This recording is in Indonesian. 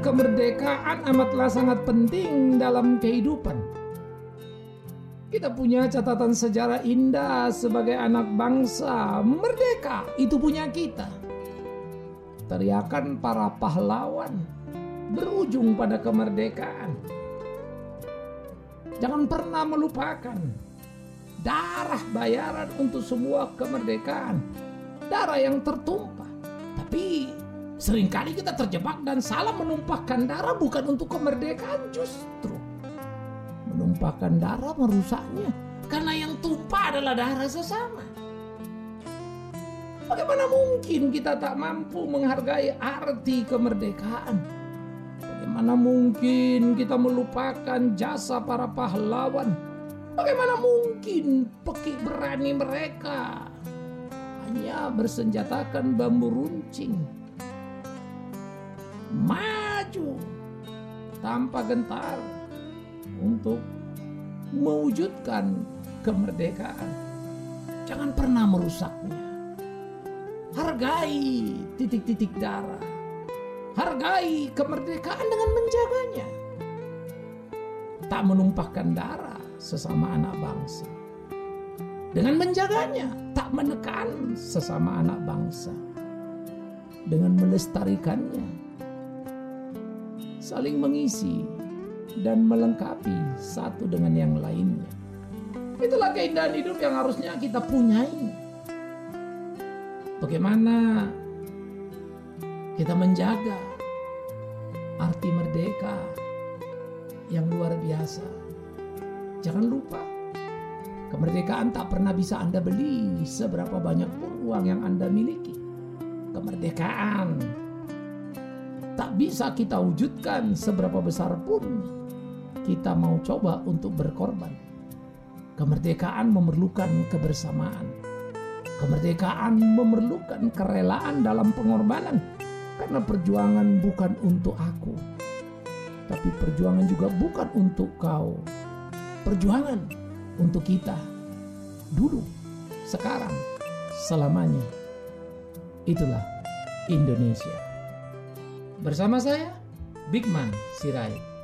kemerdekaan amatlah sangat penting dalam kehidupan. Kita punya catatan sejarah indah sebagai anak bangsa. Merdeka itu punya kita. Teriakan para pahlawan berujung pada kemerdekaan. Jangan pernah melupakan darah bayaran untuk semua kemerdekaan. Darah yang tertumpah. Seringkali kita terjebak dan salah menumpahkan darah bukan untuk kemerdekaan justru menumpahkan darah merusaknya karena yang tumpah adalah darah sesama. Bagaimana mungkin kita tak mampu menghargai arti kemerdekaan? Bagaimana mungkin kita melupakan jasa para pahlawan? Bagaimana mungkin pekik berani mereka hanya bersenjatakan bambu runcing? Maju tanpa gentar untuk mewujudkan kemerdekaan. Jangan pernah merusaknya. Hargai titik-titik darah. Hargai kemerdekaan dengan menjaganya. Tak menumpahkan darah sesama anak bangsa. Dengan menjaganya, tak menekan sesama anak bangsa. Dengan melestarikannya, saling mengisi dan melengkapi satu dengan yang lainnya. Itulah keindahan hidup yang harusnya kita punyai. Bagaimana kita menjaga arti merdeka yang luar biasa. Jangan lupa, kemerdekaan tak pernah bisa Anda beli seberapa banyak uang yang Anda miliki. Kemerdekaan tak bisa kita wujudkan seberapa besar pun kita mau coba untuk berkorban. Kemerdekaan memerlukan kebersamaan. Kemerdekaan memerlukan kerelaan dalam pengorbanan. Karena perjuangan bukan untuk aku. Tapi perjuangan juga bukan untuk kau. Perjuangan untuk kita. Dulu, sekarang, selamanya. Itulah Indonesia. Bersama saya, Bigman Sirait.